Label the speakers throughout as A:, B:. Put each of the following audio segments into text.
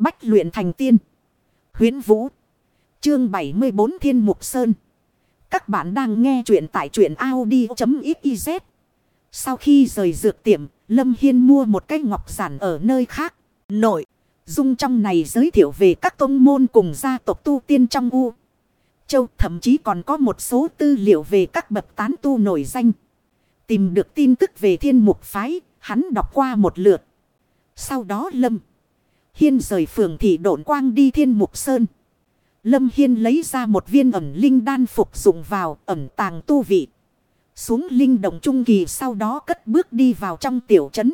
A: Bách luyện thành tiên. Huyến Vũ. Chương 74 Thiên Mục Sơn. Các bạn đang nghe truyện tại truyện Audi.xyz. Sau khi rời dược tiệm, Lâm Hiên mua một cái ngọc giản ở nơi khác. Nội. Dung trong này giới thiệu về các tông môn cùng gia tộc tu tiên trong U. Châu thậm chí còn có một số tư liệu về các bậc tán tu nổi danh. Tìm được tin tức về thiên mục phái, hắn đọc qua một lượt. Sau đó Lâm. Hiên rời phường thị độn quang đi thiên mục sơn. Lâm Hiên lấy ra một viên ẩm linh đan phục dụng vào ẩm tàng tu vị. Xuống linh động trung kỳ sau đó cất bước đi vào trong tiểu trấn.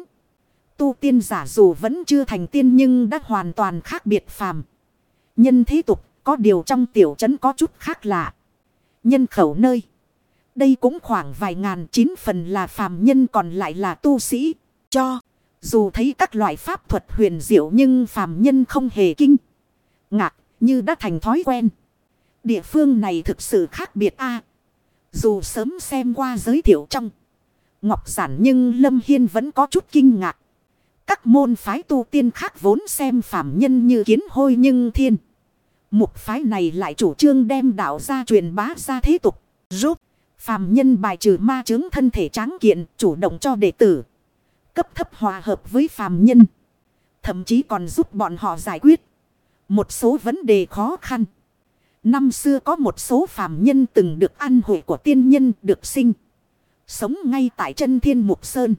A: Tu tiên giả dù vẫn chưa thành tiên nhưng đã hoàn toàn khác biệt phàm. Nhân thế tục, có điều trong tiểu trấn có chút khác lạ. Nhân khẩu nơi. Đây cũng khoảng vài ngàn chín phần là phàm nhân còn lại là tu sĩ. Cho. Dù thấy các loại pháp thuật huyền diệu nhưng phàm nhân không hề kinh. Ngạc, như đã thành thói quen. Địa phương này thực sự khác biệt a Dù sớm xem qua giới thiệu trong. Ngọc giản nhưng Lâm Hiên vẫn có chút kinh ngạc. Các môn phái tu tiên khác vốn xem phàm nhân như kiến hôi nhưng thiên. Mục phái này lại chủ trương đem đạo ra truyền bá ra thế tục. Giúp phàm nhân bài trừ ma chứng thân thể tráng kiện, chủ động cho đệ tử. Cấp thấp hòa hợp với phàm nhân. Thậm chí còn giúp bọn họ giải quyết. Một số vấn đề khó khăn. Năm xưa có một số phàm nhân từng được ăn hội của tiên nhân được sinh. Sống ngay tại chân thiên mục sơn.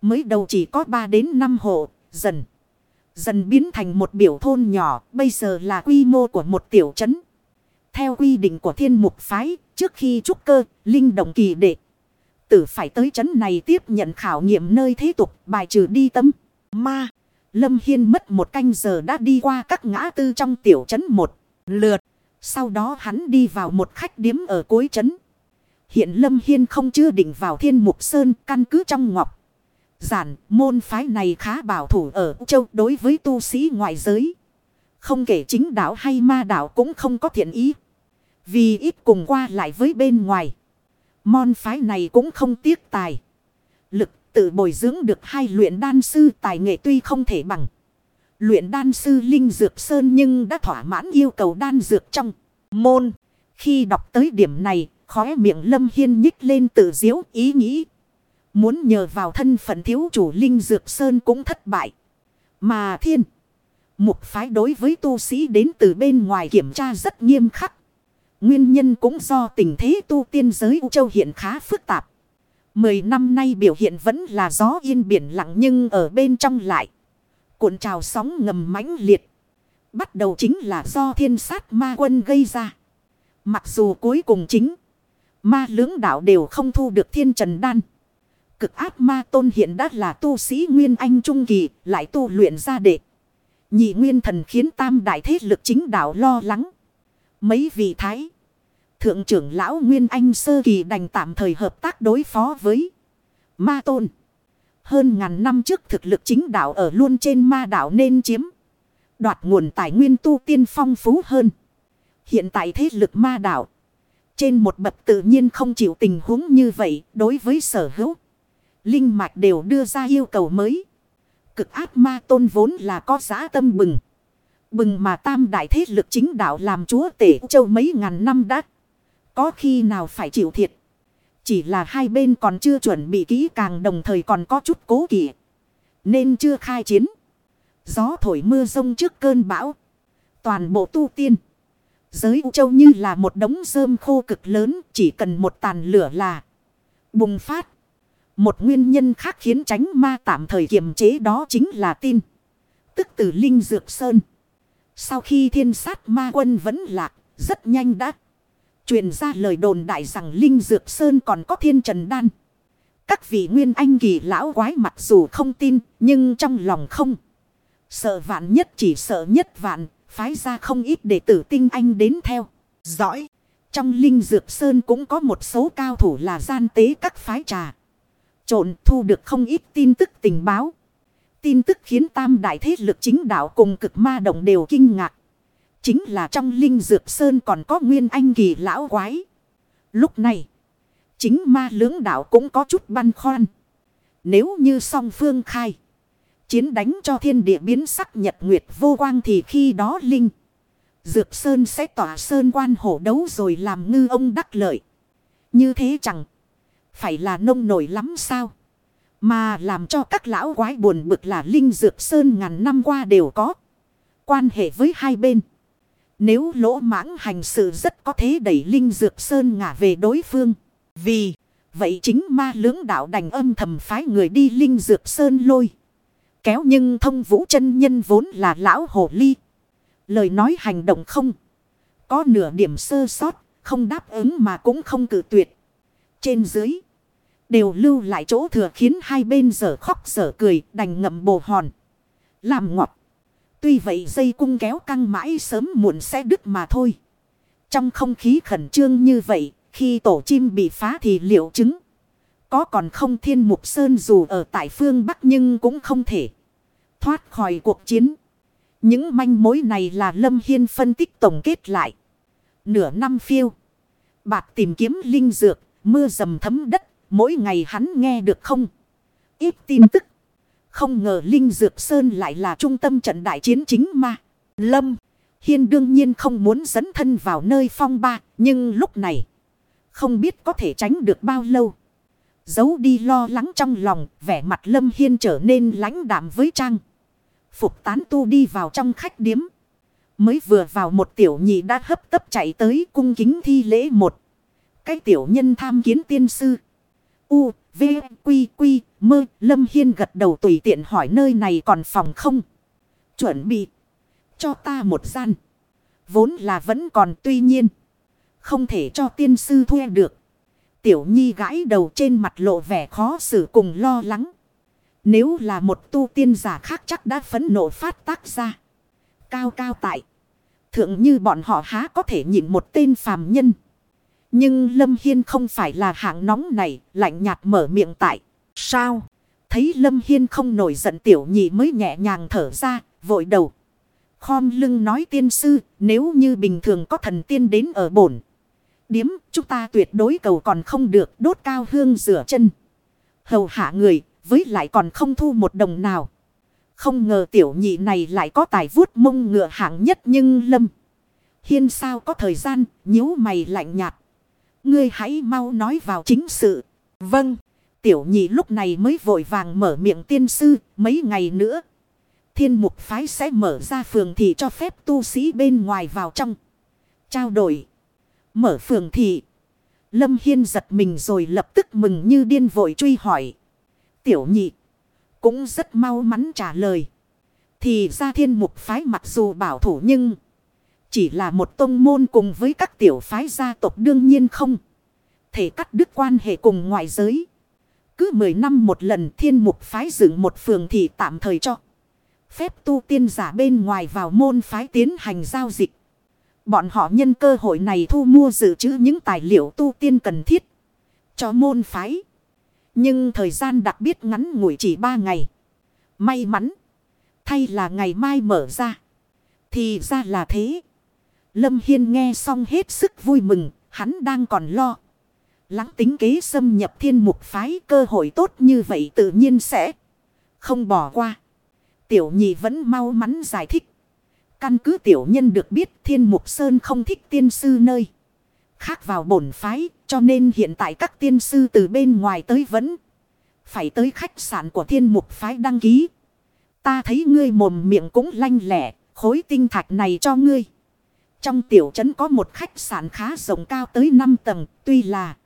A: Mới đầu chỉ có 3 đến 5 hộ, dần. Dần biến thành một biểu thôn nhỏ, bây giờ là quy mô của một tiểu trấn. Theo quy định của thiên mục phái, trước khi trúc cơ, linh động kỳ đệ. Tử phải tới chấn này tiếp nhận khảo nghiệm nơi thế tục, bài trừ đi tâm, ma. Lâm Hiên mất một canh giờ đã đi qua các ngã tư trong tiểu trấn một lượt. Sau đó hắn đi vào một khách điếm ở cuối trấn. Hiện Lâm Hiên không chưa định vào thiên mục sơn căn cứ trong ngọc. Giản môn phái này khá bảo thủ ở châu đối với tu sĩ ngoại giới. Không kể chính đạo hay ma đạo cũng không có thiện ý. Vì ít cùng qua lại với bên ngoài. Môn phái này cũng không tiếc tài. Lực tự bồi dưỡng được hai luyện đan sư tài nghệ tuy không thể bằng. Luyện đan sư Linh Dược Sơn nhưng đã thỏa mãn yêu cầu đan dược trong môn. Khi đọc tới điểm này, khóe miệng Lâm Hiên nhích lên tự diếu ý nghĩ. Muốn nhờ vào thân phận thiếu chủ Linh Dược Sơn cũng thất bại. Mà thiên, mục phái đối với tu sĩ đến từ bên ngoài kiểm tra rất nghiêm khắc. Nguyên nhân cũng do tình thế tu tiên giới U Châu hiện khá phức tạp. Mười năm nay biểu hiện vẫn là gió yên biển lặng nhưng ở bên trong lại. Cuộn trào sóng ngầm mãnh liệt. Bắt đầu chính là do thiên sát ma quân gây ra. Mặc dù cuối cùng chính. Ma lưỡng đạo đều không thu được thiên trần đan. Cực áp ma tôn hiện đã là tu sĩ Nguyên Anh Trung Kỳ. Lại tu luyện ra đệ. Nhị nguyên thần khiến tam đại thế lực chính đạo lo lắng. Mấy vị thái. Thượng trưởng lão Nguyên Anh Sơ Kỳ đành tạm thời hợp tác đối phó với ma tôn. Hơn ngàn năm trước thực lực chính đạo ở luôn trên ma đạo nên chiếm. Đoạt nguồn tài nguyên tu tiên phong phú hơn. Hiện tại thế lực ma đạo. Trên một bậc tự nhiên không chịu tình huống như vậy đối với sở hữu. Linh mạch đều đưa ra yêu cầu mới. Cực ác ma tôn vốn là có giá tâm bừng. Bừng mà tam đại thế lực chính đạo làm chúa tể châu mấy ngàn năm đã. Có khi nào phải chịu thiệt. Chỉ là hai bên còn chưa chuẩn bị kỹ càng đồng thời còn có chút cố kỵ. Nên chưa khai chiến. Gió thổi mưa rông trước cơn bão. Toàn bộ tu tiên. Giới U Châu như là một đống rơm khô cực lớn. Chỉ cần một tàn lửa là bùng phát. Một nguyên nhân khác khiến tránh ma tạm thời kiềm chế đó chính là tin. Tức từ Linh Dược Sơn. Sau khi thiên sát ma quân vẫn lạc, rất nhanh đã. Truyền ra lời đồn đại rằng Linh Dược Sơn còn có thiên trần đan. Các vị nguyên anh kỳ lão quái mặc dù không tin, nhưng trong lòng không. Sợ vạn nhất chỉ sợ nhất vạn, phái ra không ít đệ tử tinh anh đến theo. Dõi, trong Linh Dược Sơn cũng có một số cao thủ là gian tế các phái trà. Trộn thu được không ít tin tức tình báo. Tin tức khiến tam đại thế lực chính đạo cùng cực ma động đều kinh ngạc. Chính là trong linh dược sơn còn có nguyên anh kỳ lão quái. Lúc này, chính ma lưỡng đạo cũng có chút băn khoăn. Nếu như song phương khai, Chiến đánh cho thiên địa biến sắc nhật nguyệt vô quang thì khi đó Linh. Dược Sơn sẽ tỏa Sơn quan hổ đấu rồi làm ngư ông đắc lợi. Như thế chẳng phải là nông nổi lắm sao? Mà làm cho các lão quái buồn bực là Linh Dược Sơn ngàn năm qua đều có quan hệ với hai bên. Nếu lỗ mãng hành sự rất có thể đẩy Linh Dược Sơn ngả về đối phương. Vì vậy chính ma lưỡng đạo đành âm thầm phái người đi Linh Dược Sơn lôi. Kéo nhưng thông vũ chân nhân vốn là lão hồ ly. Lời nói hành động không. Có nửa điểm sơ sót, không đáp ứng mà cũng không cử tuyệt. Trên dưới. Đều lưu lại chỗ thừa khiến hai bên giờ khóc giờ cười đành ngậm bồ hòn. Làm ngọt. Tuy vậy dây cung kéo căng mãi sớm muộn sẽ đứt mà thôi. Trong không khí khẩn trương như vậy, khi tổ chim bị phá thì liệu chứng. Có còn không thiên mục sơn dù ở tại phương Bắc nhưng cũng không thể thoát khỏi cuộc chiến. Những manh mối này là Lâm Hiên phân tích tổng kết lại. Nửa năm phiêu. Bạc tìm kiếm linh dược, mưa dầm thấm đất, mỗi ngày hắn nghe được không? Ít tin tức. Không ngờ Linh Dược Sơn lại là trung tâm trận đại chiến chính mà. Lâm, Hiên đương nhiên không muốn dẫn thân vào nơi phong ba, nhưng lúc này không biết có thể tránh được bao lâu. Giấu đi lo lắng trong lòng, vẻ mặt Lâm Hiên trở nên lãnh đạm với Trang. Phục tán tu đi vào trong khách điếm. Mới vừa vào một tiểu nhị đã hấp tấp chạy tới cung kính thi lễ một. Cái tiểu nhân tham kiến tiên sư. U, V, Quy, Quy, Mơ, Lâm Hiên gật đầu tùy tiện hỏi nơi này còn phòng không. Chuẩn bị cho ta một gian. Vốn là vẫn còn tuy nhiên. Không thể cho tiên sư thuê được. Tiểu nhi gãi đầu trên mặt lộ vẻ khó xử cùng lo lắng. Nếu là một tu tiên giả khác chắc đã phấn nộ phát tác ra. Cao cao tại. Thượng như bọn họ há có thể nhìn một tên phàm nhân. Nhưng Lâm Hiên không phải là hạng nóng này, lạnh nhạt mở miệng tại. Sao? Thấy Lâm Hiên không nổi giận tiểu nhị mới nhẹ nhàng thở ra, vội đầu. Khom lưng nói tiên sư, nếu như bình thường có thần tiên đến ở bổn. Điếm, chúng ta tuyệt đối cầu còn không được đốt cao hương rửa chân. Hầu hạ người, với lại còn không thu một đồng nào. Không ngờ tiểu nhị này lại có tài vuốt mông ngựa hạng nhất nhưng lâm. Hiên sao có thời gian, nhíu mày lạnh nhạt. Ngươi hãy mau nói vào chính sự. Vâng, tiểu nhị lúc này mới vội vàng mở miệng tiên sư, mấy ngày nữa. Thiên mục phái sẽ mở ra phường thị cho phép tu sĩ bên ngoài vào trong. Trao đổi. Mở phường thị. Lâm Hiên giật mình rồi lập tức mừng như điên vội truy hỏi. Tiểu nhị. Cũng rất mau mắn trả lời. Thì ra thiên mục phái mặc dù bảo thủ nhưng. Chỉ là một tông môn cùng với các tiểu phái gia tộc đương nhiên không. Thể cắt đứt quan hệ cùng ngoại giới. Cứ 10 năm một lần thiên mục phái dựng một phường thì tạm thời cho. Phép tu tiên giả bên ngoài vào môn phái tiến hành giao dịch. Bọn họ nhân cơ hội này thu mua dự trữ những tài liệu tu tiên cần thiết. Cho môn phái. Nhưng thời gian đặc biệt ngắn ngủi chỉ 3 ngày. May mắn. Thay là ngày mai mở ra. Thì ra là thế. Lâm Hiên nghe xong hết sức vui mừng. Hắn đang còn lo. Lắng tính kế xâm nhập thiên mục phái cơ hội tốt như vậy tự nhiên sẽ không bỏ qua. Tiểu nhị vẫn mau mắn giải thích. Căn cứ tiểu nhân được biết thiên mục sơn không thích tiên sư nơi. Khác vào bổn phái cho nên hiện tại các tiên sư từ bên ngoài tới vẫn phải tới khách sạn của thiên mục phái đăng ký. Ta thấy ngươi mồm miệng cũng lanh lẻ, khối tinh thạch này cho ngươi. Trong tiểu trấn có một khách sạn khá rộng cao tới 5 tầng, tuy là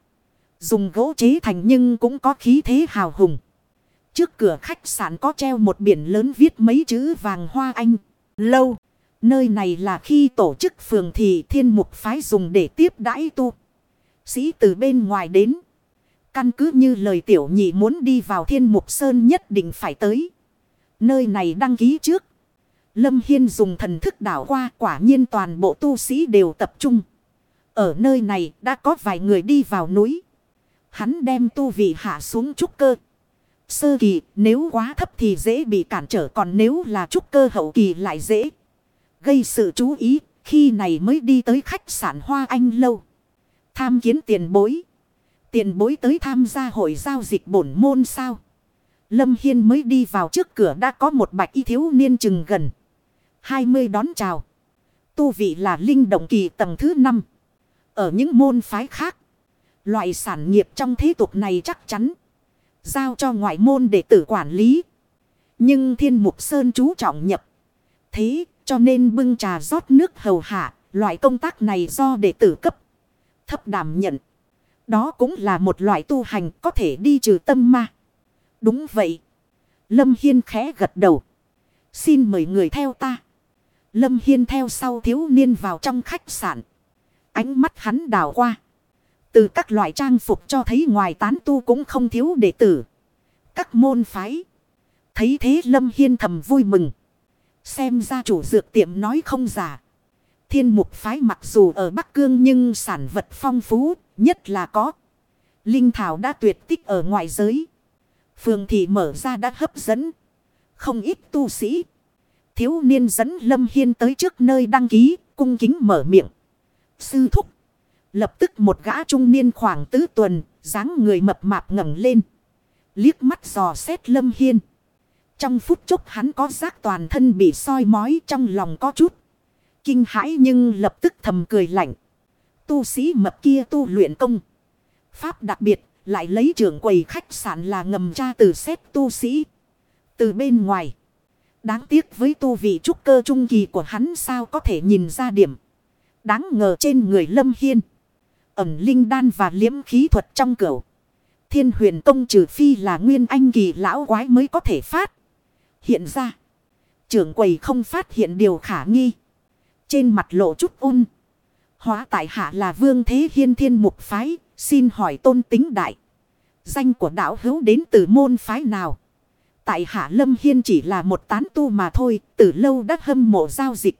A: dùng gỗ chế thành nhưng cũng có khí thế hào hùng. Trước cửa khách sạn có treo một biển lớn viết mấy chữ vàng hoa anh. Lâu, nơi này là khi tổ chức phường thì thiên mục phái dùng để tiếp đãi tu. Sĩ từ bên ngoài đến. Căn cứ như lời tiểu nhị muốn đi vào thiên mục sơn nhất định phải tới. Nơi này đăng ký trước. Lâm Hiên dùng thần thức đảo qua, quả nhiên toàn bộ tu sĩ đều tập trung. Ở nơi này, đã có vài người đi vào núi. Hắn đem tu vị hạ xuống trúc cơ. Sơ kỳ, nếu quá thấp thì dễ bị cản trở, còn nếu là trúc cơ hậu kỳ lại dễ. Gây sự chú ý, khi này mới đi tới khách sạn Hoa Anh Lâu. Tham kiến tiền bối. Tiền bối tới tham gia hội giao dịch bổn môn sao. Lâm Hiên mới đi vào trước cửa, đã có một bạch y thiếu niên chừng gần. 20 đón chào. Tu vị là linh động kỳ tầng thứ 5. Ở những môn phái khác. Loại sản nghiệp trong thế tục này chắc chắn. Giao cho ngoại môn để tử quản lý. Nhưng thiên mục sơn chú trọng nhập. Thế cho nên bưng trà rót nước hầu hạ. Loại công tác này do đệ tử cấp. Thấp đảm nhận. Đó cũng là một loại tu hành có thể đi trừ tâm ma. Đúng vậy. Lâm Hiên khẽ gật đầu. Xin mời người theo ta. Lâm Hiên theo sau thiếu niên vào trong khách sạn. Ánh mắt hắn đảo qua. Từ các loại trang phục cho thấy ngoài tán tu cũng không thiếu đệ tử. Các môn phái. Thấy thế Lâm Hiên thầm vui mừng. Xem ra chủ dược tiệm nói không giả. Thiên mục phái mặc dù ở Bắc Cương nhưng sản vật phong phú, nhất là có. Linh Thảo đã tuyệt tích ở ngoại giới. Phường thị mở ra đã hấp dẫn. Không ít tu sĩ. Thiếu niên dẫn Lâm Hiên tới trước nơi đăng ký, cung kính mở miệng. Sư thúc. Lập tức một gã trung niên khoảng tứ tuần, dáng người mập mạp ngẩng lên. Liếc mắt dò xét Lâm Hiên. Trong phút chốc hắn có giác toàn thân bị soi mói trong lòng có chút. Kinh hãi nhưng lập tức thầm cười lạnh. Tu sĩ mập kia tu luyện công. Pháp đặc biệt lại lấy trưởng quầy khách sạn là ngầm tra từ xét tu sĩ. Từ bên ngoài. Đáng tiếc với tu vị trúc cơ trung kỳ của hắn sao có thể nhìn ra điểm. Đáng ngờ trên người Lâm Hiên. Ẩm linh đan và liếm khí thuật trong cửu. Thiên huyền công trừ phi là nguyên anh kỳ lão quái mới có thể phát. Hiện ra. Trưởng quầy không phát hiện điều khả nghi. Trên mặt lộ chút un. Hóa tại hạ là vương thế hiên thiên mục phái. Xin hỏi tôn tính đại. Danh của đạo hữu đến từ môn phái nào? Tại hạ lâm hiên chỉ là một tán tu mà thôi. Từ lâu đã hâm mộ giao dịch.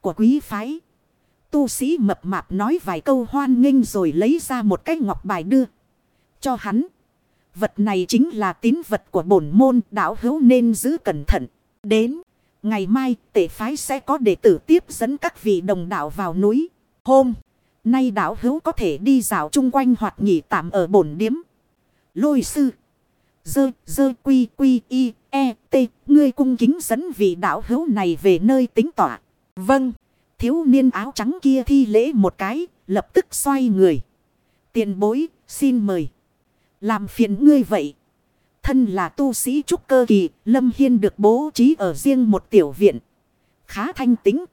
A: Của quý phái. Tu sĩ mập mạp nói vài câu hoan nghênh rồi lấy ra một cái ngọc bài đưa. Cho hắn. Vật này chính là tín vật của bổn môn, đạo hữu nên giữ cẩn thận. Đến. Ngày mai, tể phái sẽ có đệ tử tiếp dẫn các vị đồng đạo vào núi. Hôm. Nay đạo hữu có thể đi dạo chung quanh hoặc nghỉ tạm ở bổn điếm. Lôi sư. Dơ, dơ quy quy y, e, t. Ngươi cung kính dẫn vị đạo hữu này về nơi tính tỏa. Vâng. Thiếu niên áo trắng kia thi lễ một cái, lập tức xoay người. Tiền bối, xin mời. Làm phiền ngươi vậy. Thân là tu sĩ trúc cơ kỳ, Lâm Hiên được bố trí ở riêng một tiểu viện. Khá thanh tính.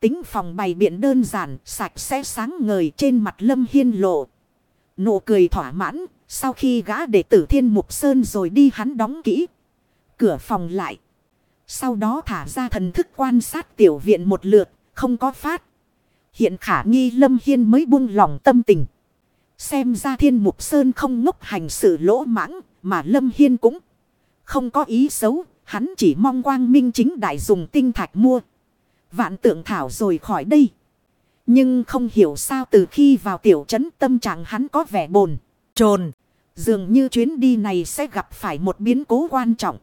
A: Tính phòng bày biện đơn giản, sạch sẽ sáng ngời trên mặt Lâm Hiên lộ. Nụ cười thỏa mãn, sau khi gã đệ tử thiên mục sơn rồi đi hắn đóng kỹ. Cửa phòng lại. Sau đó thả ra thần thức quan sát tiểu viện một lượt, không có phát. Hiện khả nghi Lâm Hiên mới buông lòng tâm tình. Xem ra thiên mục sơn không ngốc hành sự lỗ mãng, mà Lâm Hiên cũng không có ý xấu. Hắn chỉ mong quang minh chính đại dùng tinh thạch mua. Vạn tượng thảo rồi khỏi đây. Nhưng không hiểu sao từ khi vào tiểu trấn tâm trạng hắn có vẻ bồn, trồn. Dường như chuyến đi này sẽ gặp phải một biến cố quan trọng.